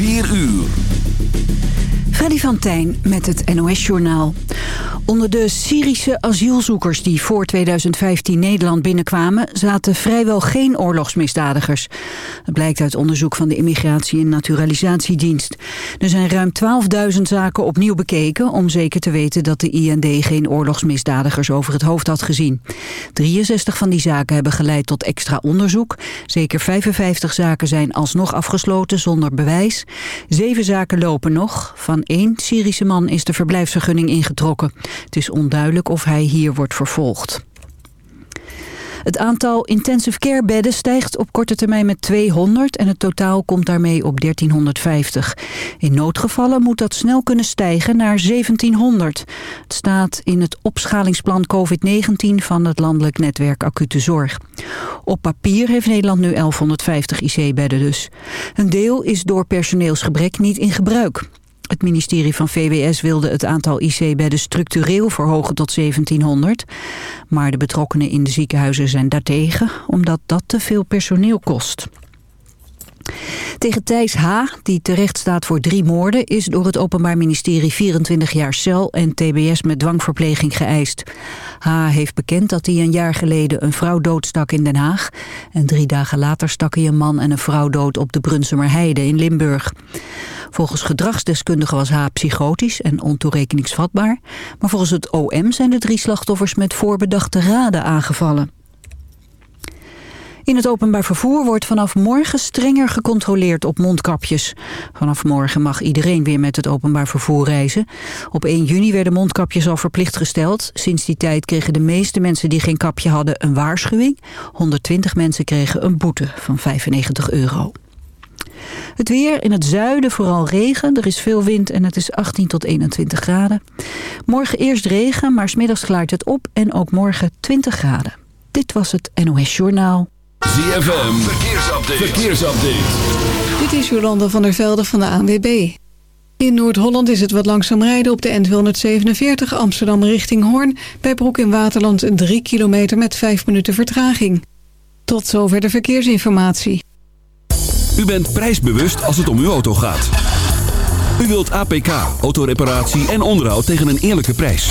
4 uur. Freddy van Tijn met het NOS-journaal. Onder de Syrische asielzoekers die voor 2015 Nederland binnenkwamen... zaten vrijwel geen oorlogsmisdadigers. Dat blijkt uit onderzoek van de Immigratie- en Naturalisatiedienst. Er zijn ruim 12.000 zaken opnieuw bekeken... om zeker te weten dat de IND geen oorlogsmisdadigers over het hoofd had gezien. 63 van die zaken hebben geleid tot extra onderzoek. Zeker 55 zaken zijn alsnog afgesloten zonder bewijs. Zeven zaken lopen nog. Van één Syrische man is de verblijfsvergunning ingetrokken. Het is onduidelijk of hij hier wordt vervolgd. Het aantal intensive care bedden stijgt op korte termijn met 200 en het totaal komt daarmee op 1350. In noodgevallen moet dat snel kunnen stijgen naar 1700. Het staat in het opschalingsplan COVID-19 van het landelijk netwerk acute zorg. Op papier heeft Nederland nu 1150 IC-bedden dus. Een deel is door personeelsgebrek niet in gebruik. Het ministerie van VWS wilde het aantal IC-bedden structureel verhogen tot 1700. Maar de betrokkenen in de ziekenhuizen zijn daartegen, omdat dat te veel personeel kost. Tegen Thijs H., die terecht staat voor drie moorden... is door het Openbaar Ministerie 24 jaar cel en tbs met dwangverpleging geëist. H. heeft bekend dat hij een jaar geleden een vrouw doodstak in Den Haag... en drie dagen later stak hij een man en een vrouw dood op de Brunsumer Heide in Limburg. Volgens gedragsdeskundigen was H. psychotisch en ontoerekeningsvatbaar... maar volgens het OM zijn de drie slachtoffers met voorbedachte raden aangevallen. In het openbaar vervoer wordt vanaf morgen strenger gecontroleerd op mondkapjes. Vanaf morgen mag iedereen weer met het openbaar vervoer reizen. Op 1 juni werden mondkapjes al verplicht gesteld. Sinds die tijd kregen de meeste mensen die geen kapje hadden een waarschuwing. 120 mensen kregen een boete van 95 euro. Het weer in het zuiden vooral regen. Er is veel wind en het is 18 tot 21 graden. Morgen eerst regen, maar smiddags klaart het op en ook morgen 20 graden. Dit was het NOS Journaal. ZFM, verkeersupdate. verkeersupdate. Dit is Jolanda van der Velde van de ANWB. In Noord-Holland is het wat langzaam rijden op de N247 Amsterdam richting Hoorn... bij Broek in Waterland 3 kilometer met 5 minuten vertraging. Tot zover de verkeersinformatie. U bent prijsbewust als het om uw auto gaat. U wilt APK, autoreparatie en onderhoud tegen een eerlijke prijs.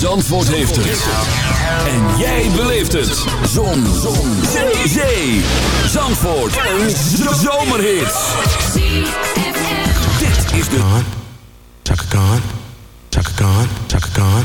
Zandvoort heeft het. En jij beleeft het. Zon. Zon. Zee. Zee. Zandvoort. Een zomerhit. Dit is de... Chaka Khan, Chaka Khan, Chaka Khan,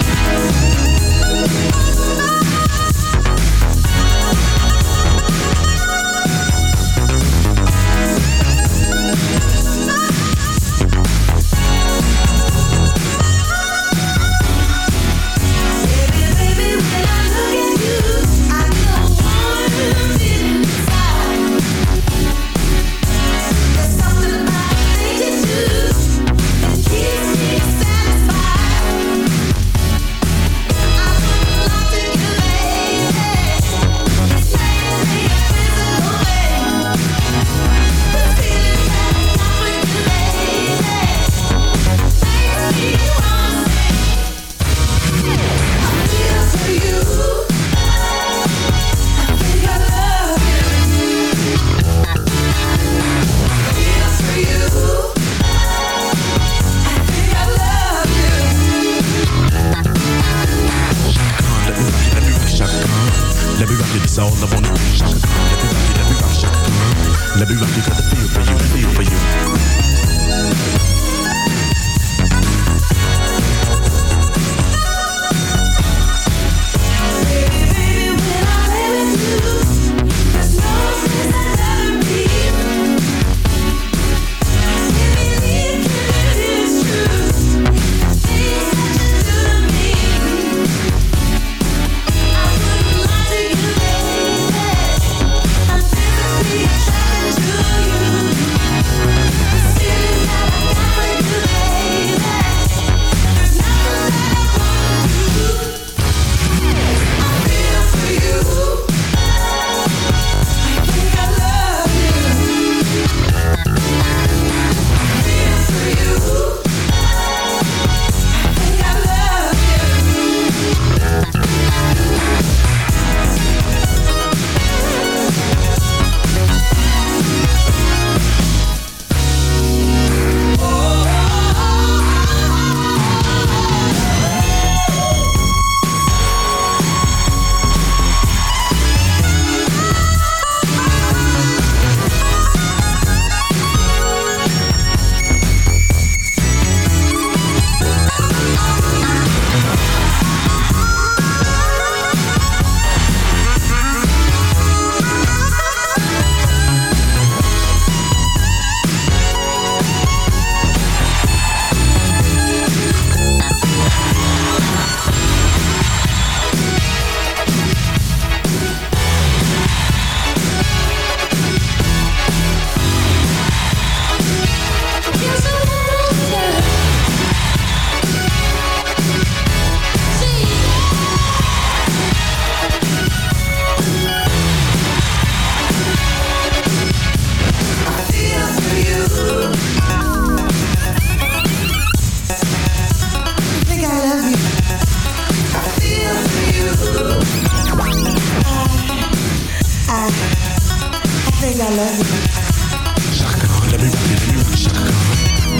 Let me rock it, let me rock it.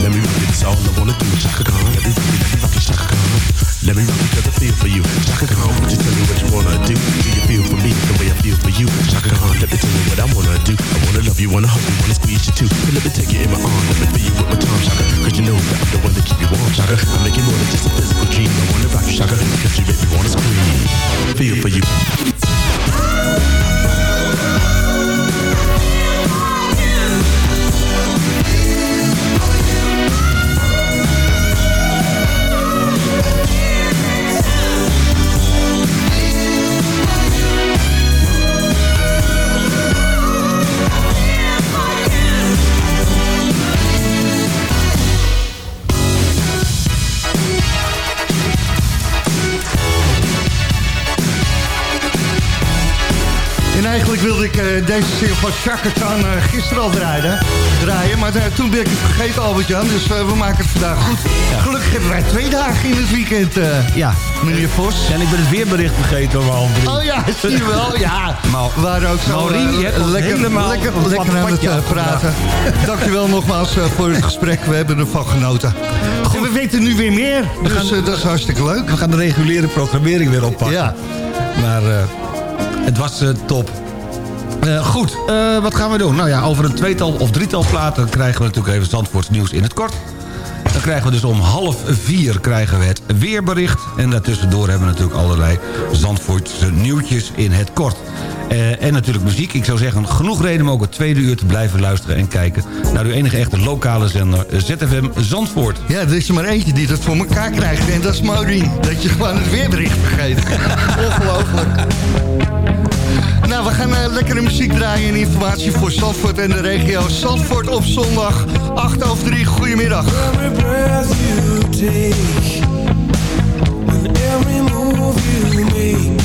Let me rock it, it's all I wanna do. Let me rock it, let me rock it. Let me rock the feel for you. Tell me what you wanna do? Do you feel for me the way I feel for you? Let me tell you what I wanna do. I wanna love you, wanna you, wanna squeeze you too. So let me take you in my arms, let me feel you with my you know that I'm the one that you warm. I it more than just a physical dream. I wanna rock you, you make me wanna scream. Feel for you. Deze single van Chaka Khan eh, gisteren al draaien, draaien maar eh, toen ben ik het vergeten, Albert-Jan. Dus eh, we maken het vandaag goed. Gelukkig hebben wij twee dagen in het weekend, eh, Ja. meneer Vos. En ik ben het weerbericht vergeten om half drie. Oh ja, zie je wel. Ja, Maar- waren ook zo Maureen, eh, lekker, lekker, het lekker aan het eh, praten. Dankjewel nogmaals eh, voor het gesprek. We hebben ervan genoten. En we weten nu weer meer, dus gaan- eh, dat is hartstikke leuk. We gaan de reguliere programmering weer oppakken. Ja. Maar eh, het was eh, top. Eh, goed, eh, wat gaan we doen? Nou ja, over een tweetal of drietal platen krijgen we natuurlijk even Zandvoorts nieuws in het kort. Dan krijgen we dus om half vier krijgen we het weerbericht. En daartussendoor hebben we natuurlijk allerlei Zandvoortse nieuwtjes in het kort. Eh, en natuurlijk muziek. Ik zou zeggen, genoeg reden om ook het tweede uur te blijven luisteren en kijken... naar uw enige echte lokale zender ZFM Zandvoort. Ja, er is er maar eentje die dat voor elkaar krijgt. En dat is Maureen. Dat je gewoon het weerbericht vergeet. Ongelooflijk. Nou, we gaan eh, lekkere muziek draaien en informatie voor Zandvoort en de regio. Zandvoort op zondag, 8 over 3. Goedemiddag. Every breath you take and every move you make,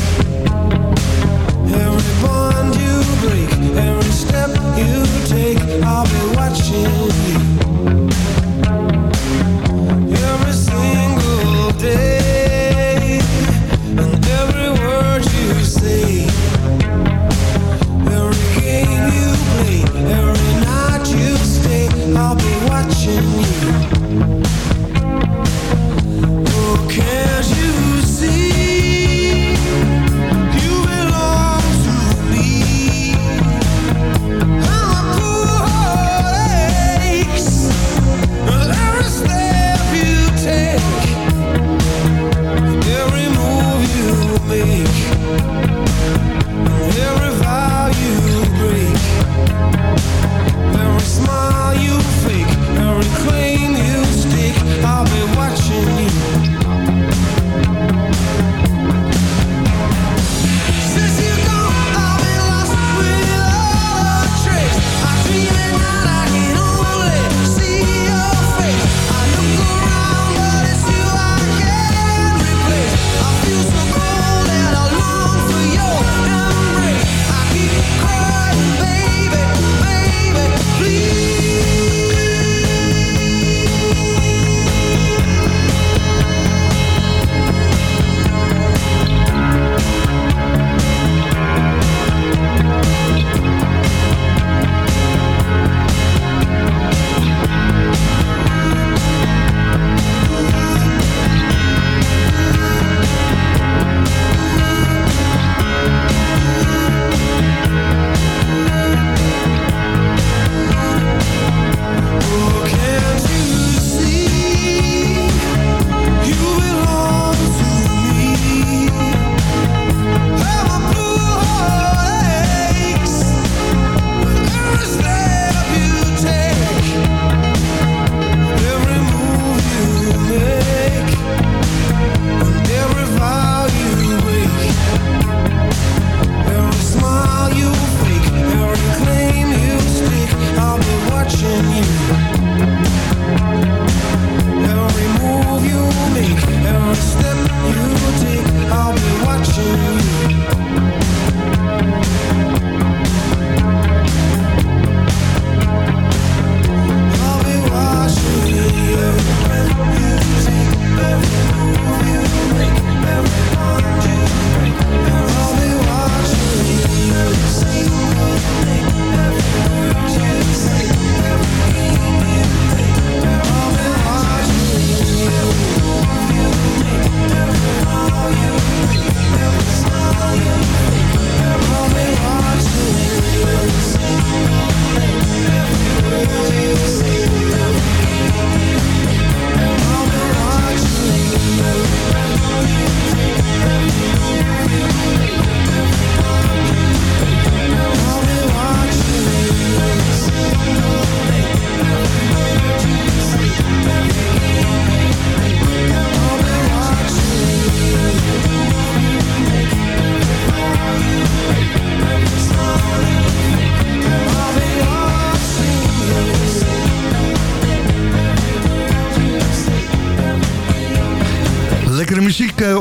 every bond you break, every step you take, I'll be watching you. Every single day I'll be watching you. Oh, can't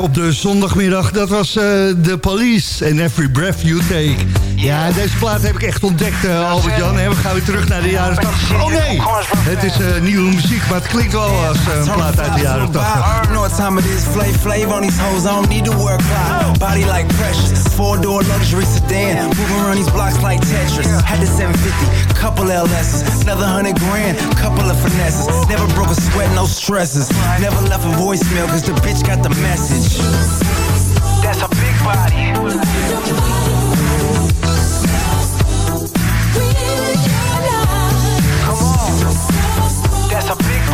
op de zondagmiddag. Dat was eh The Police en Every Breath You Take. Ja, deze plaat heb ik echt ontdekt, eh, Albert-Jan. En we gaan weer terug naar de jaren 80. Oh nee, het is eh, nieuwe muziek, maar het klinkt wel als eh, een plaat uit de jaren 80. You know what time it is, Flav Flav on these hoes, I don't need to work. Body like precious, four door luxury sedan, moving around these blocks like Tetris. Had the 750, couple LS's, another hundred grand, couple of finesses. Never broke a sweat, no stresses. Never left a voicemail, cause the bitch got the message. That's a big body.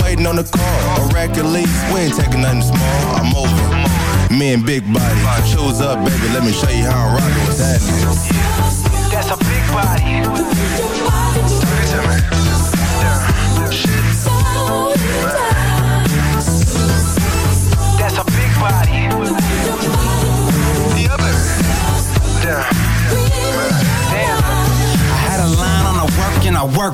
Waiting on the call. A rack record lease. We ain't taking nothing small. I'm over. Me and Big Body. Choose up, baby. Let me show you how I'm rocking with that.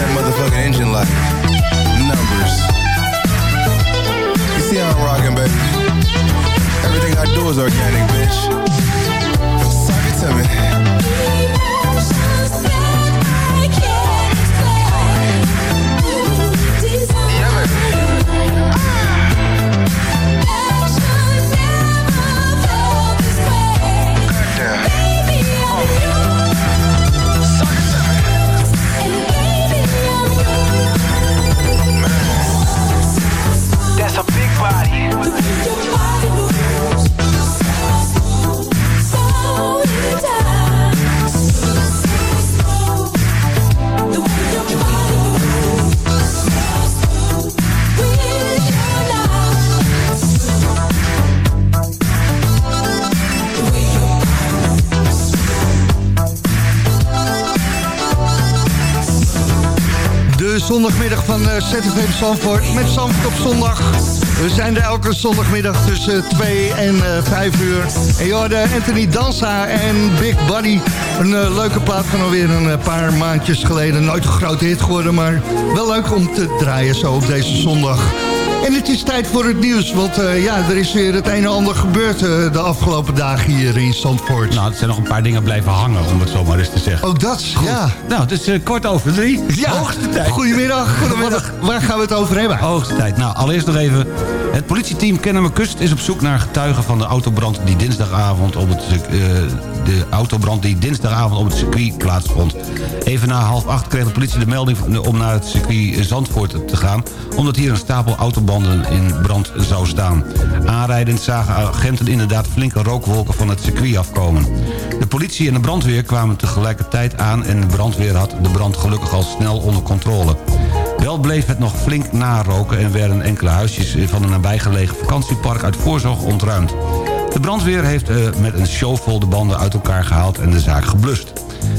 That motherfucking engine light. Numbers. You see how I'm rocking, baby? Everything I do is organic, bitch. Suck it to me. Zondagmiddag van eh, ZFM Zandvoort met Zandvoort op zondag. We zijn er elke zondagmiddag tussen 2 en eh 5 uur. En je hoorde Anthony Danza en Big Buddy. Een eh, leuke plaat van alweer een eh, paar maandjes geleden. Nooit een hit geworden, maar wel leuk om te draaien zo op deze zondag. En het is tijd voor het nieuws, want eh, ja, er is weer het een en ander gebeurd eh, de afgelopen dagen hier in Zandvoort. Nou, er zijn nog een paar dingen blijven hangen, om het zo maar eens te zeggen. Ook dat, ja. Nou, het is eh, kwart over drie. Ja, Hoogste tijd. Goedemiddag. Goedemiddag. Waar gaan we het over hebben? Hoogste tijd. Nou, allereerst nog even. Het politieteam Kennemerkust is op zoek naar getuigen van de autobrand... die dinsdagavond op het, de autobrand die dinsdagavond op het circuit plaatsvond. Even na half acht kreeg de politie de melding om naar het circuit Zandvoort te gaan... omdat hier een stapel autobanden in brand zou staan. Aanrijdend zagen agenten inderdaad flinke rookwolken van het circuit afkomen. De politie en de brandweer kwamen tegelijkertijd aan... en de brandweer had de brand gelukkig al snel onder controle. Wel bleef het nog flink naroken en werden enkele huisjes van een nabijgelegen vakantiepark uit voorzorg ontruimd. De brandweer heeft eh, met een shovel de banden uit elkaar gehaald en de zaak geblust.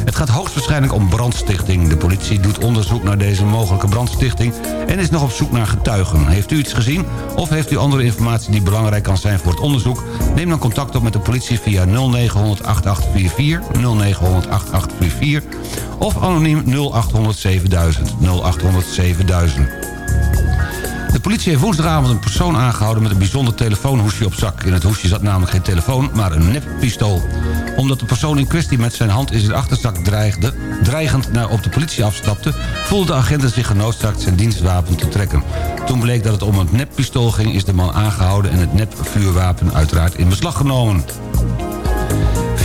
Het gaat hoogstwaarschijnlijk om brandstichting. De politie doet onderzoek naar deze mogelijke brandstichting... en is nog op zoek naar getuigen. Heeft u iets gezien of heeft u andere informatie die belangrijk kan zijn voor het onderzoek? Neem dan contact op met de politie via 0900 8844, 0900 8844... of anoniem 0800 7000, 0800 7000. De politie heeft woensdagavond een persoon aangehouden met een bijzonder telefoonhoesje op zak. In het hoesje zat namelijk geen telefoon, maar een neppistool. Omdat de persoon in kwestie met zijn hand in zijn achterzak dreigde, dreigend naar op de politie afstapte... voelde de agenten zich genoodzaakt zijn dienstwapen te trekken. Toen bleek dat het om een neppistool ging, is de man aangehouden... en het nepvuurwapen uiteraard in beslag genomen.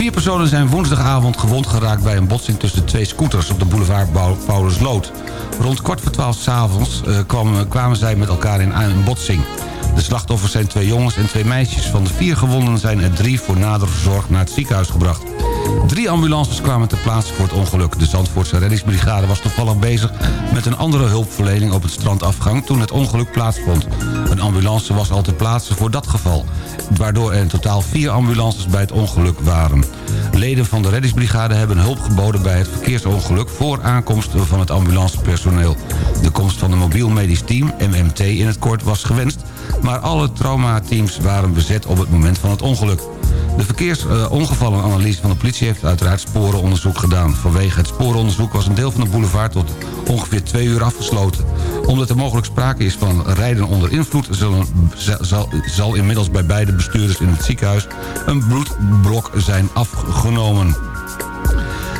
Vier personen zijn woensdagavond gewond geraakt bij een botsing tussen twee scooters op de boulevard Paulusloot. Rond kwart voor twaalf s'avonds uh, kwamen, zij met elkaar in een botsing. De slachtoffers zijn twee jongens en twee meisjes. Van de vier gewonden zijn er drie voor nadere verzorg naar het ziekenhuis gebracht. Drie ambulances kwamen ter plaatse voor het ongeluk. De Zandvoortse reddingsbrigade was toevallig bezig met een andere hulpverlening op het strandafgang toen het ongeluk plaatsvond. Een ambulance was al ter plaatse voor dat geval, waardoor er in totaal vier ambulances bij het ongeluk waren. Leden van de reddingsbrigade hebben hulp geboden bij het verkeersongeluk voor aankomst van het ambulancepersoneel. De komst van een mobiel medisch team, MMT in het kort, was gewenst, maar alle traumateams waren bezet op het moment van het ongeluk. De verkeersongevallenanalyse van de politie heeft uiteraard sporenonderzoek gedaan. Vanwege het sporenonderzoek was een deel van de boulevard tot ongeveer twee uur afgesloten. Omdat er mogelijk sprake is van rijden onder invloed... Zullen, zal, zal inmiddels bij beide bestuurders in het ziekenhuis een bloedblok zijn afgenomen.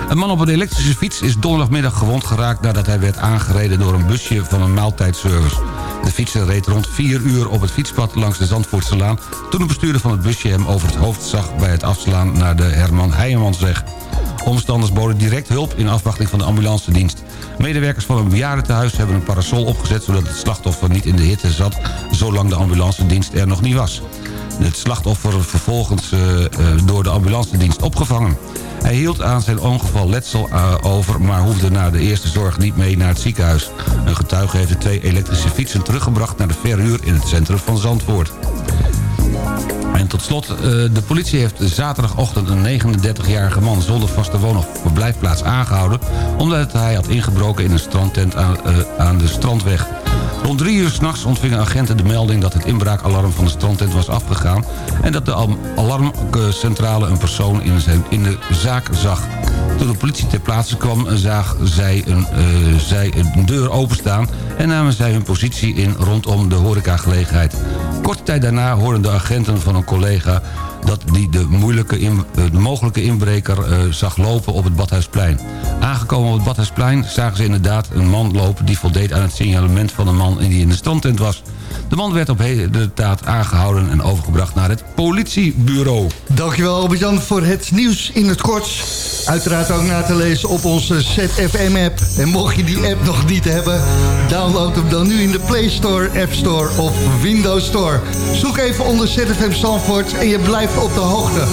Een man op een elektrische fiets is donderdagmiddag gewond geraakt... nadat hij werd aangereden door een busje van een maaltijdservice. De fietser reed rond 4 uur op het fietspad langs de Zandvoortselaan... toen de bestuurder van het busje hem over het hoofd zag... bij het afslaan naar de Herman Heijemansweg. Omstanders boden direct hulp in afwachting van de ambulancedienst. Medewerkers van een bejaardentehuis hebben een parasol opgezet... zodat het slachtoffer niet in de hitte zat... zolang de ambulancedienst er nog niet was. Het slachtoffer vervolgens uh, uh, door de ambulancedienst opgevangen. Hij hield aan zijn ongeval letsel uh, over... maar hoefde na de eerste zorg niet mee naar het ziekenhuis. Een getuige heeft de twee elektrische fietsen teruggebracht... naar de verhuur in het centrum van Zandvoort. En tot slot, de politie heeft zaterdagochtend een 39-jarige man... zonder vaste woon- of verblijfplaats aangehouden... omdat hij had ingebroken in een strandtent aan, aan de Strandweg. Rond drie uur s'nachts ontvingen agenten de melding dat het inbraakalarm van de strandtent was afgegaan... en dat de alarmcentrale een persoon in, zijn, in de zaak zag. Toen de politie ter plaatse kwam, zag zij een, uh, zij een deur openstaan... en namen zij hun positie in rondom de horecagelegenheid. Korte tijd daarna hoorden de agenten van een collega dat die de, moeilijke de mogelijke inbreker uh, zag lopen op het Badhuisplein. Aangekomen op het Badhuisplein zagen ze inderdaad een man lopen... die voldeed aan het signalement van een man die in de strandtent was. De man werd op de taat aangehouden en overgebracht naar het politiebureau. Dankjewel Albert-Jan voor het nieuws in het kort. Uiteraard ook na te lezen op onze ZFM-app. En mocht je die app nog niet hebben... download hem dan nu in de Play Store, App Store of Windows Store. Zoek even onder ZFM Zandvoort en je blijft op de hoogte.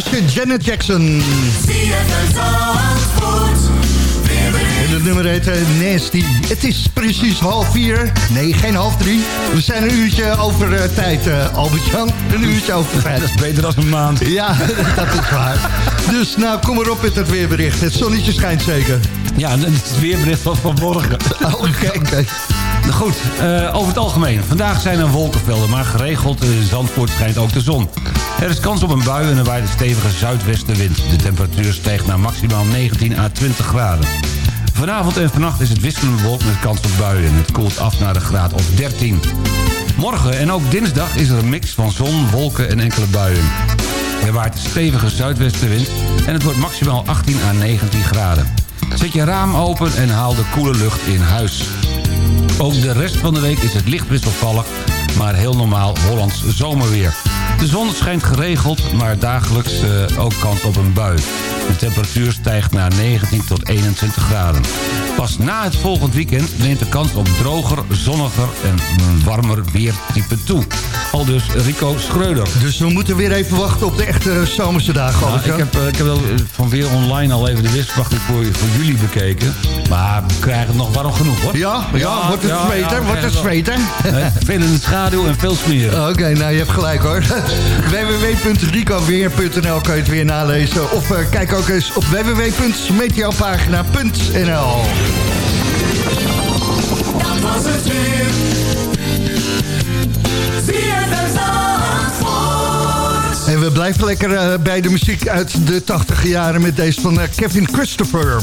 Zusje Janet Jackson. En het nummer heet eh, Nasty. Het is precies half vier. Nee, geen half drie. We zijn een uurtje over eh, tijd, eh, Albert-Jan. Een uurtje over tijd. Dat is beter dan een maand. Ja, dat is waar. Dus nou, kom maar op met het weerbericht. Het zonnetje schijnt zeker. Ja, het weerbericht van vanmorgen. Oh, kijk. Goed, eh, over het algemeen. Vandaag zijn er wolkenvelden, maar geregeld in Zandvoort schijnt ook de zon. Er is kans op een bui en er waait een stevige zuidwestenwind. De temperatuur stijgt naar maximaal 19 à 20 graden. Vanavond en vannacht is het wisselend bewolkt met kans op buien. Het koelt af naar de graad of 13. Morgen en ook dinsdag is er een mix van zon, wolken en enkele buien. Er waait een stevige zuidwestenwind en het wordt maximaal 18 à 19 graden. Zet je raam open en haal de koele lucht in huis. Ook de rest van de week is het licht wisselvallig, maar heel normaal Hollands zomerweer. De zon schijnt geregeld, maar dagelijks eh, ook kans op een bui. De temperatuur stijgt naar 19 tot 21 graden. Pas na het volgend weekend neemt de kans op droger, zonniger en warmer weertype toe. Al dus Rico Schreuder. Dus we moeten weer even wachten op de echte zomerse dagen. Nou, ik heb, eh, ik heb wel eh, van Weer Online al even de weersverwachting voor, voor jullie bekeken. Maar we krijgen het nog warm genoeg hoor. Ja, ja, wordt het ja, zweten, ja, wordt het zweten. Veel in de schaduw en veel smeren. Oké, nou je hebt gelijk hoor. www.ricoweer.nl kan je het weer nalezen. Of eh, kijk ook eens op www.meteopagina.nl Dat was het weer. ZFM Zandvoort. En we blijven lekker eh, bij de muziek uit de 80 jaren met deze van eh, Kevin Christopher.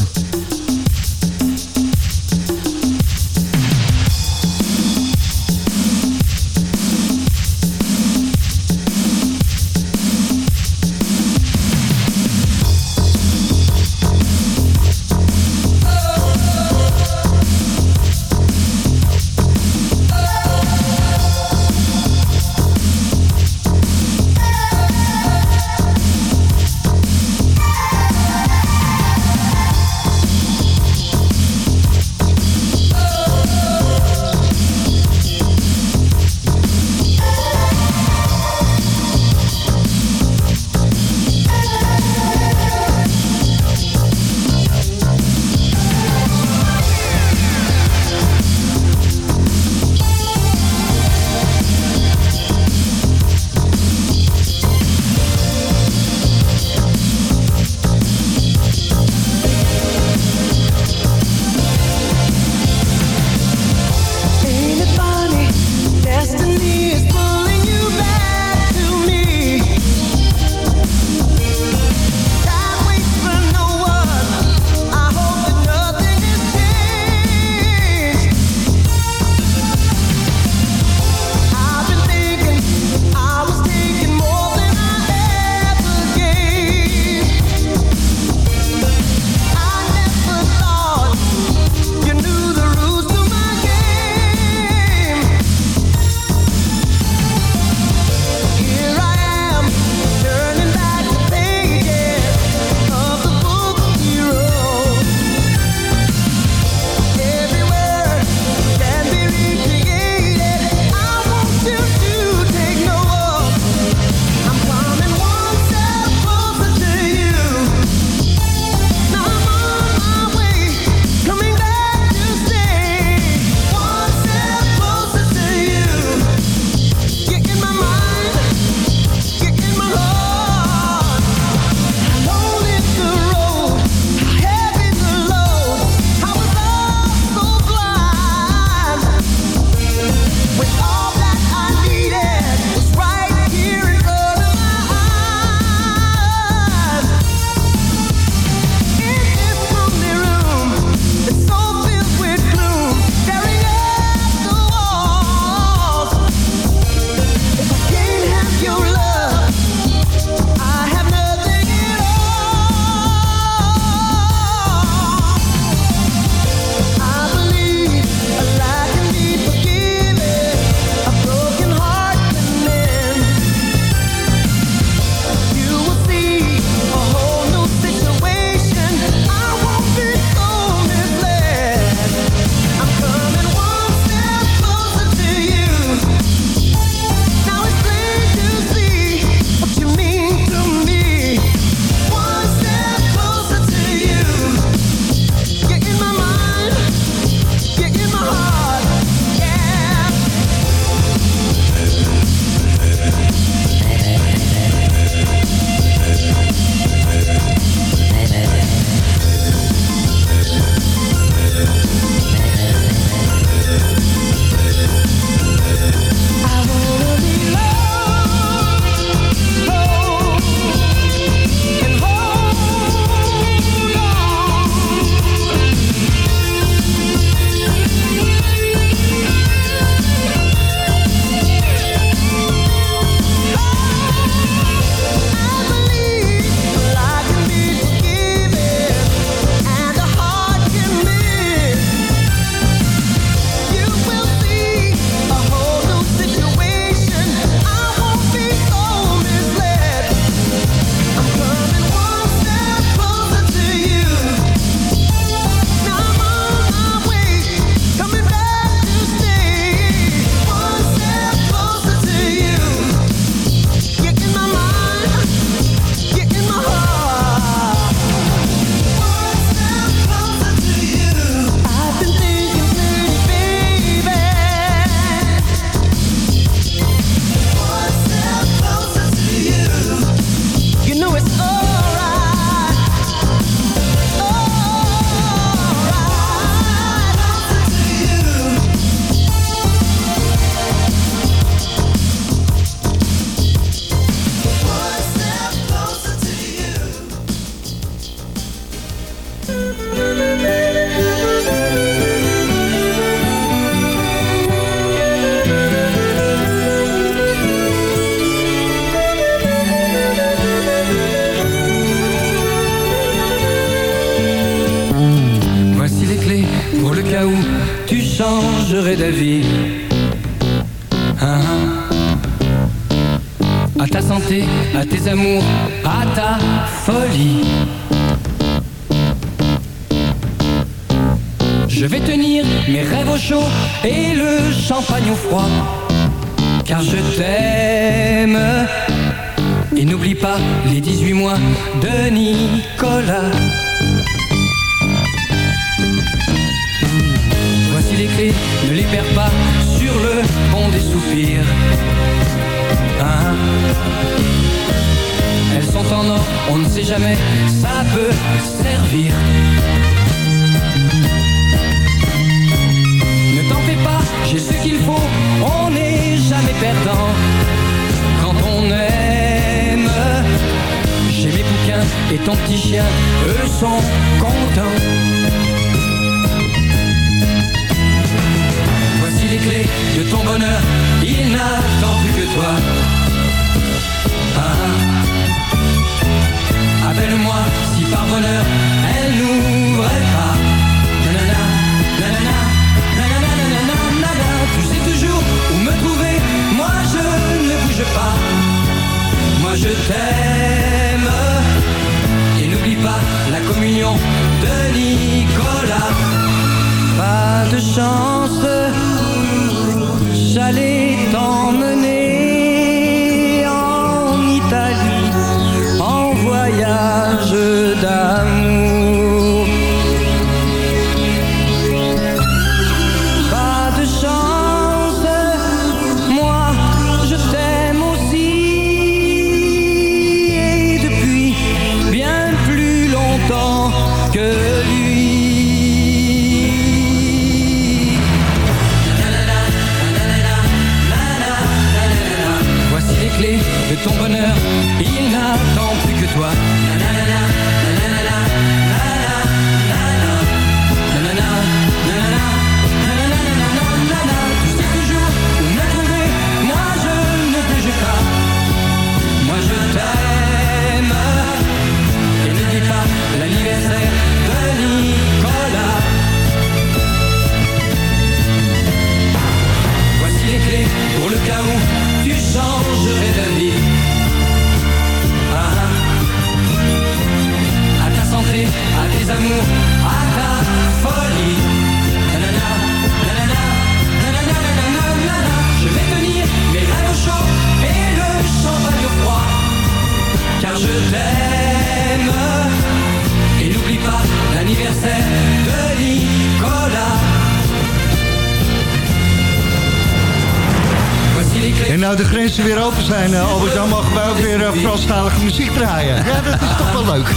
Nou de grenzen weer open zijn, eh, Albert, dan mogen wij ook weer eh, Franstalige muziek draaien. Ja, dat is toch wel leuk.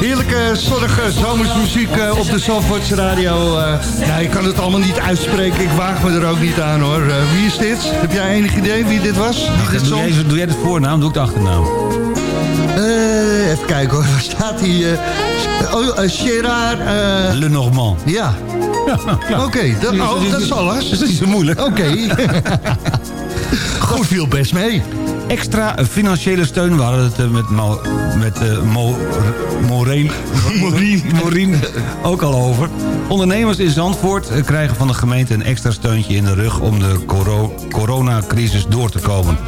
Heerlijke, zonnige zomersmuziek eh, op de Zandvoortse radio. eh. nou, ik kan het allemaal niet uitspreken. Ik waag me er ook niet aan, hoor. Eh, wie is dit? Heb jij enig idee wie dit was? Wie dit Doe jij, doe jij de voornaam, doe ik de achternaam. Eh, even kijken, hoor. Waar staat hij? eh? oh, eh, Gerard... eh, Le Normand. ja. Oké, dat, oh, dat is alles. Dat is niet zo moeilijk. Oké. Goed, viel best mee. Extra financiële steun, we hadden het eh, met, Mo, met eh, Mo, Maureen ook al over. Ondernemers in Zandvoort eh, krijgen van de gemeente een extra steuntje in de rug... om de coro coronacrisis door te komen.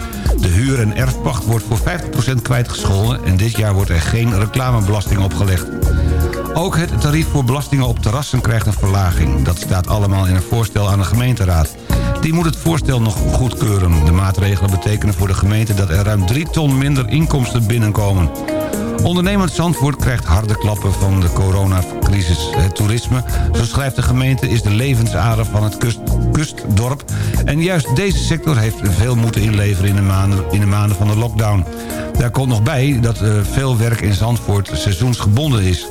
De huur- en erfpacht wordt voor 50% kwijtgescholden... en dit jaar wordt er geen reclamebelasting opgelegd. Ook het tarief voor belastingen op terrassen krijgt een verlaging. Dat staat allemaal in een voorstel aan de gemeenteraad. Die moet het voorstel nog goedkeuren. De maatregelen betekenen voor de gemeente dat er ruim 3 ton minder inkomsten binnenkomen. Ondernemend Zandvoort krijgt harde klappen van de coronacrisis. Het toerisme, zo schrijft de gemeente, is de levensader van het kust, kustdorp. En juist deze sector heeft veel moeten inleveren in de maanden, in de maanden van de lockdown. Daar komt nog bij dat eh, veel werk in Zandvoort seizoensgebonden is.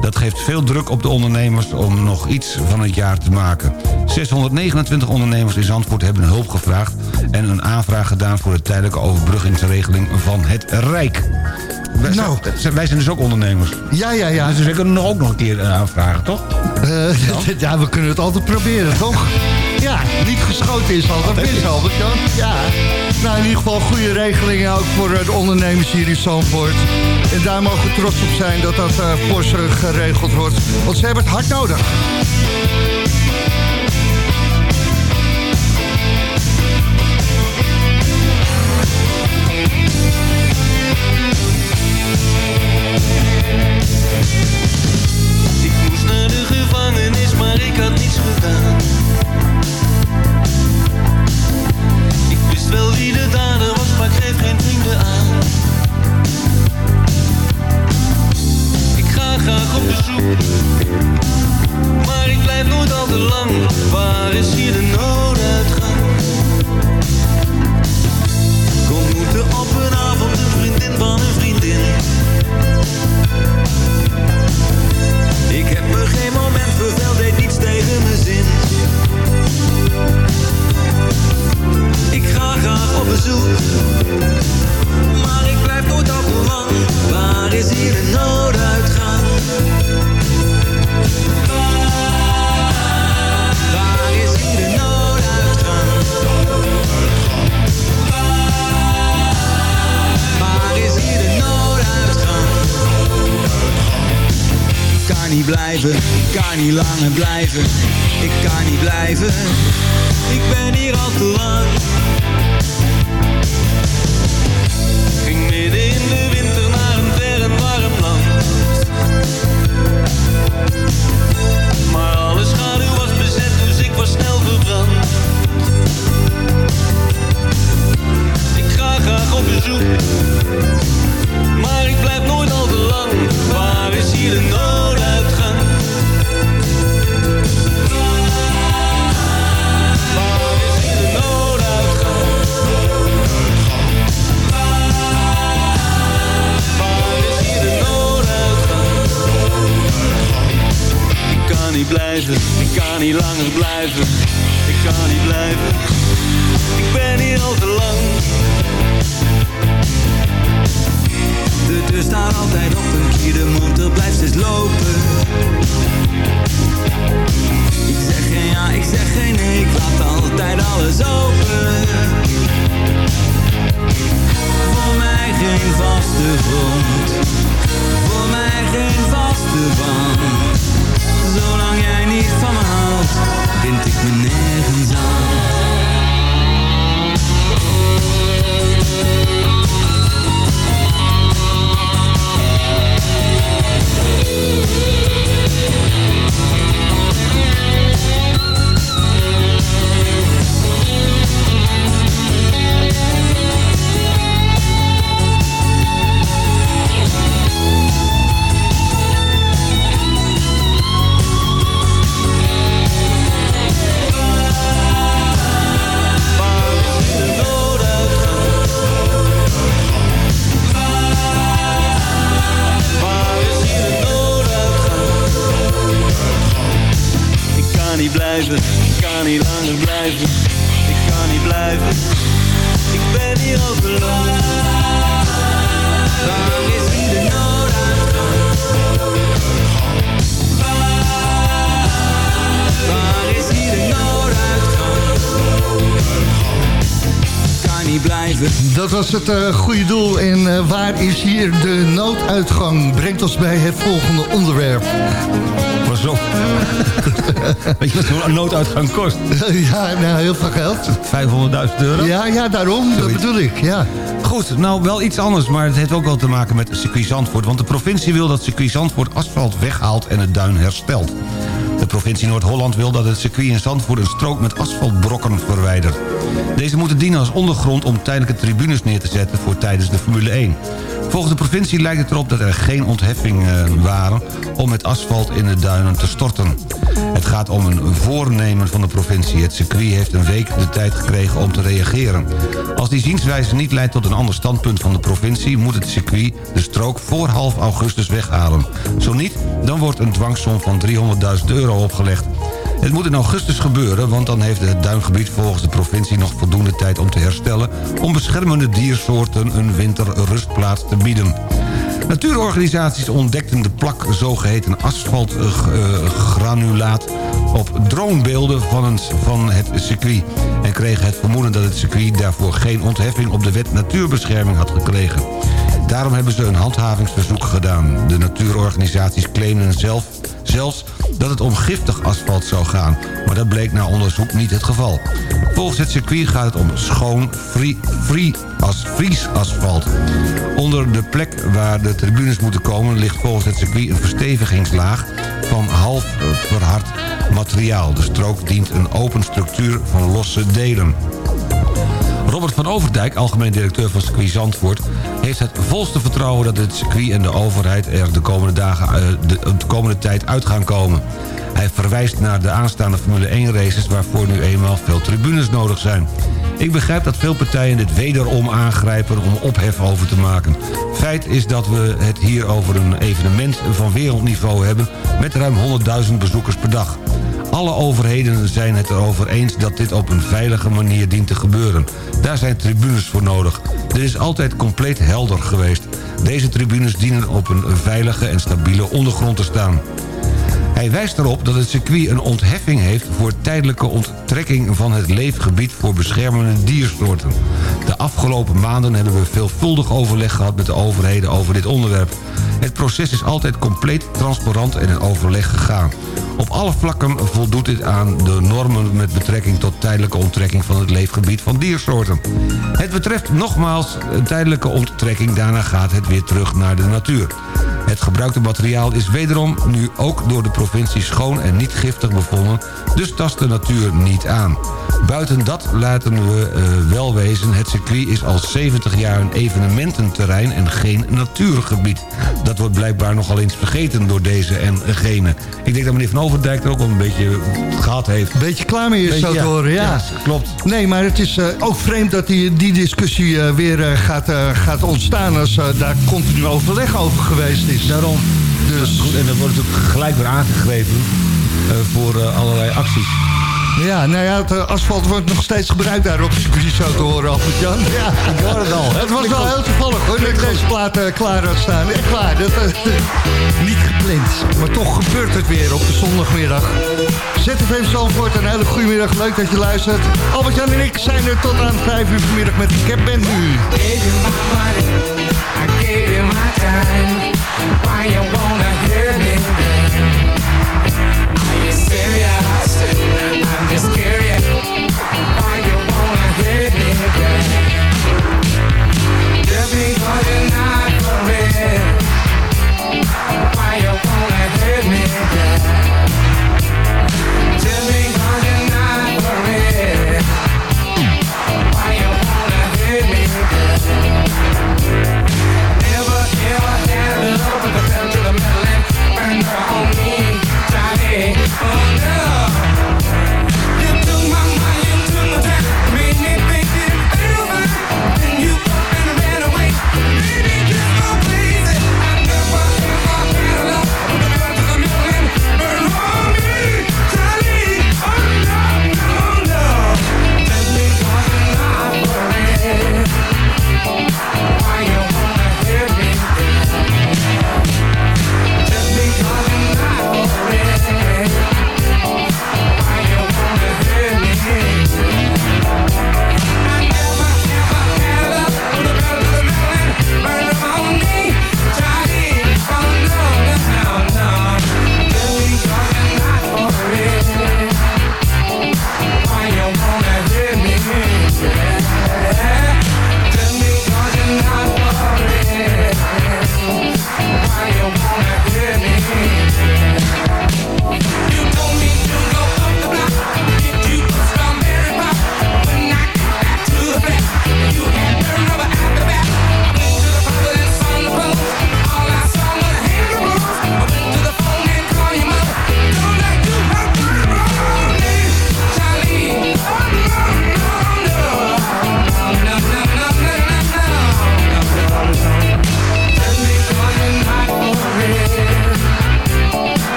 Dat geeft veel druk op de ondernemers om nog iets van het jaar te maken. 629 ondernemers in Zandvoort hebben hulp gevraagd... en een aanvraag gedaan voor de tijdelijke overbruggingsregeling van het Rijk. Wij, Nou. zijn, wij zijn dus ook ondernemers. Ja, ja, ja. Dus we kunnen ook nog een keer eh, aanvragen, toch? Eh, ja, we kunnen het altijd proberen, toch? Ja, niet geschoten is altijd mis, Albert Jan. Ja. Nou, in ieder geval goede regelingen ook voor eh, de ondernemers hier in Zandvoort. En daar mogen we trots op zijn dat dat eh, voor ze geregeld wordt. Want ze hebben het hard nodig. Niet blijven. Dat was het eh, goede doel. En eh, waar is hier de nooduitgang? Brengt ons bij het volgende onderwerp. Pas op. Weet je wat zo'n nooduitgang kost? ja, nou, heel veel geld. 500.000 euro? Ja, ja, daarom. Dat bedoel ik, ja. Goed, nou wel iets anders, maar het heeft ook wel te maken met circuit Zandvoort. Want de provincie wil dat circuit Zandvoort asfalt weghaalt en het duin herstelt. De provincie Noord-Holland wil dat het circuit in Zandvoort een strook met asfaltbrokken verwijdert. Deze moeten dienen als ondergrond om tijdelijke tribunes neer te zetten voor tijdens de Formule 1. Volgens de provincie lijkt het erop dat er geen ontheffingen waren om het asfalt in de duinen te storten. Het gaat om een voornemen van de provincie. Het circuit heeft een week de tijd gekregen om te reageren. Als die zienswijze niet leidt tot een ander standpunt van de provincie... moet het circuit de strook voor half augustus weghalen. Zo niet, dan wordt een dwangsom van 300.000 euro opgelegd. Het moet in augustus gebeuren, want dan heeft het duingebied volgens de provincie nog voldoende tijd om te herstellen... om beschermende diersoorten een winterrustplaats te bieden. Natuurorganisaties ontdekten de plak zogeheten asfaltgranulaat op dronebeelden van, van het circuit... en kregen het vermoeden dat het circuit daarvoor geen ontheffing op de wet natuurbescherming had gekregen. Daarom hebben ze een handhavingsverzoek gedaan. De natuurorganisaties claimden zelf, zelfs dat het om giftig asfalt zou gaan. Maar dat bleek na onderzoek niet het geval. Volgens het circuit gaat het om schoon, free, free as, vriesasfalt. Onder de plek waar de tribunes moeten komen... ligt volgens het circuit een verstevigingslaag van half eh, verhard materiaal. De strook dient een open structuur van losse delen. Robert van Overdijk, algemeen directeur van circuit Zandvoort... heeft het volste vertrouwen dat het circuit en de overheid... er de komende, dagen, eh, de, de komende tijd uit gaan komen. Hij verwijst naar de aanstaande Formule 1 races... waarvoor nu eenmaal veel tribunes nodig zijn. Ik begrijp dat veel partijen dit wederom aangrijpen om ophef over te maken. Feit is dat we het hier over een evenement van wereldniveau hebben... met ruim 100.000 bezoekers per dag. Alle overheden zijn het erover eens dat dit op een veilige manier dient te gebeuren. Daar zijn tribunes voor nodig. Dit is altijd compleet helder geweest. Deze tribunes dienen op een veilige en stabiele ondergrond te staan. Hij wijst erop dat het circuit een ontheffing heeft... voor tijdelijke onttrekking van het leefgebied voor beschermende diersoorten. De afgelopen maanden hebben we veelvuldig overleg gehad met de overheden over dit onderwerp. Het proces is altijd compleet transparant en in overleg gegaan. Op alle vlakken voldoet dit aan de normen met betrekking tot tijdelijke onttrekking van het leefgebied van diersoorten. Het betreft nogmaals een tijdelijke onttrekking, daarna gaat het weer terug naar de natuur. Het gebruikte materiaal is wederom nu ook door de provincie schoon en niet giftig bevonden, dus tast de natuur niet aan. Buiten dat laten we eh, wel wezen, het circuit is al 70 jaar een evenemententerrein en geen natuurgebied. Dat wordt blijkbaar nogal eens vergeten door deze en gene. Ik denk dat meneer Van Overdijk er ook wel een beetje gehad heeft. Beetje klaar mee is zo ja. horen, ja. Ja, klopt. Nee, maar het is eh, ook vreemd dat die, die discussie eh, weer gaat, gaat ontstaan... als daar continu overleg over geweest is. Daarom. Dus, Goed, en dan wordt natuurlijk gelijk weer aangegrepen eh, voor eh, allerlei acties. ja, nou ja, het eh, asfalt wordt nog steeds gebruikt daar op de circuit zo te horen, Albert-Jan. Ja, Ik hoor het al. Het was wel heel toevallig hoor, dat deze plaat klaar had staan. Echt klaar, dat, niet gepland. Maar toch gebeurt het weer op de zondagmiddag. ZFM Zandvoort, een hele goede middag. Leuk dat je luistert. Albert-Jan en ik zijn er tot aan 5 uur vanmiddag met de Cap Band nu. gave you my money, I gave you my time. Why you wanna hit me?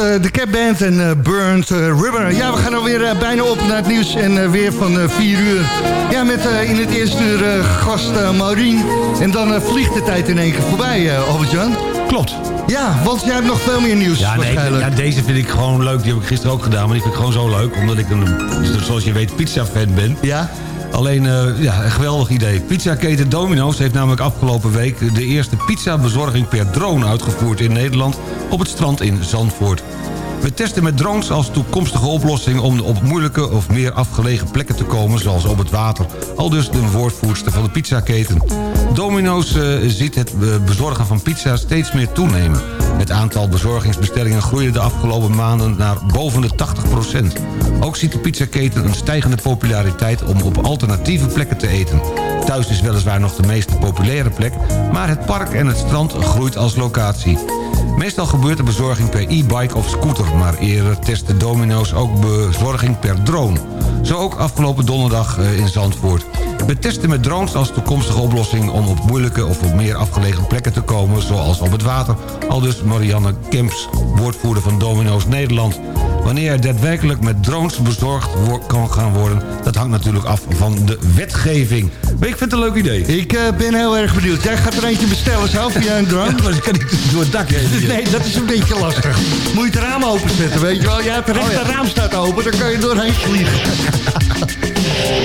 De Cap Band en eh, Burnt eh, Rubber. Ja, we gaan alweer eh, bijna op naar het nieuws en eh, weer van 4 uur. Ja, met eh, in het eerste uur eh, gast eh, Maureen. En dan eh, vliegt de tijd in één keer voorbij, eh Albert-Jan. Klopt. Ja, want jij hebt nog veel meer nieuws Ja, nee, ja, deze vind ik gewoon leuk. Die heb ik gisteren ook gedaan. Maar die vind ik gewoon zo leuk. Omdat ik, een, zoals je weet, pizza-fan ben. Ja. Alleen, eh, ja, een geweldig idee. Pizzaketen Domino's heeft namelijk afgelopen week... de eerste pizzabezorging per drone uitgevoerd in Nederland... op het strand in Zandvoort. We testen met drones als toekomstige oplossing... om op moeilijke of meer afgelegen plekken te komen... zoals op het water. Al dus de woordvoerster van de pizzaketen. Domino's eh, ziet het eh, bezorgen van pizza steeds meer toenemen. Het aantal bezorgingsbestellingen groeide de afgelopen maanden naar boven de 80% Ook ziet de pizzaketen een stijgende populariteit om op alternatieve plekken te eten. Thuis is weliswaar nog de meest populaire plek... maar het park en het strand groeit als locatie. Meestal gebeurt de bezorging per e-bike of scooter... maar eerder testen Domino's ook bezorging per drone. Zo ook afgelopen donderdag eh, in Zandvoort. We testen met drones als toekomstige oplossing... om op moeilijke of op meer afgelegen plekken te komen... zoals op het water. Al dus Marianne Kemps, woordvoerder van Domino's Nederland. Wanneer er daadwerkelijk met drones bezorgd kan gaan worden... dat hangt natuurlijk af van de wetgeving. Maar ik vind het een leuk idee. Ik eh, ben heel erg benieuwd. Jij gaat er eentje bestellen zo via een drone? Ja, maar ik kan niet door het dak heen. Nee, dat is een beetje lastig. Moet je het raam openzetten, weet je wel? Ja, het rechterraam staat open, dan kan je doorheen vliegen.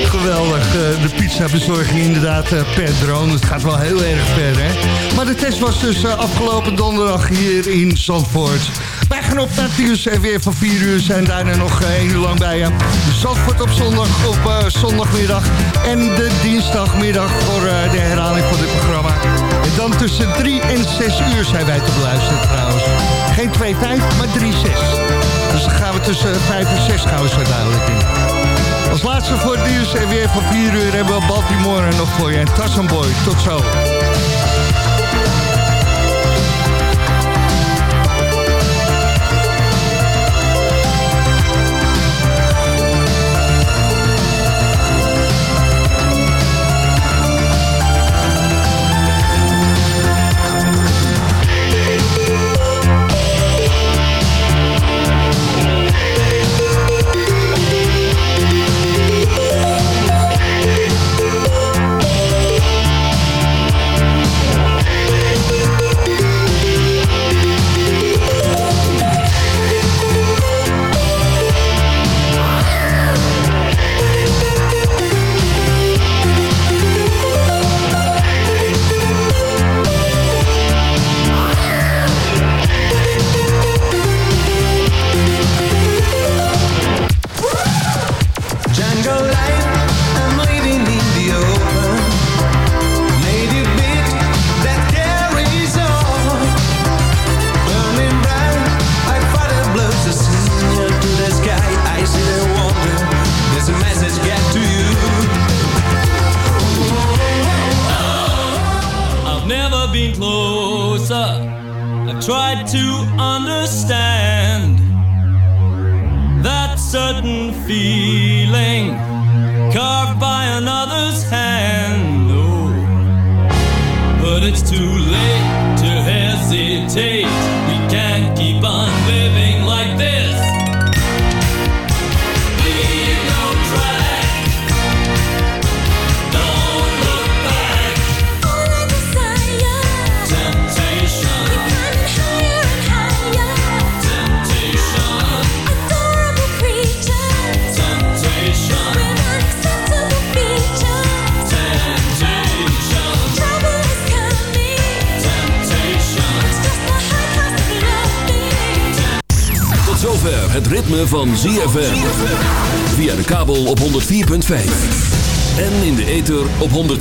Geweldig, eh, de pizzabezorging inderdaad eh, per drone. Het gaat wel heel erg ver, hè? Maar de test was dus afgelopen donderdag hier in Zandvoort. Wij op naar het nieuws en weer van 4 uur zijn daarna nog eh, 1 uur lang bij je. Zandvoort op zondag, op eh, zondagmiddag en de dinsdagmiddag voor eh, de herhaling van dit programma. En dan tussen 3 en 6 uur zijn wij te beluisteren trouwens. Geen 2-5, maar 3-6. Dus dan gaan we tussen 5 en 6 gaan we zo duidelijk in. Als laatste voor het nieuws en weer van 4 uur hebben we Baltimore nog voor je. En Tassan Boy, tot zo.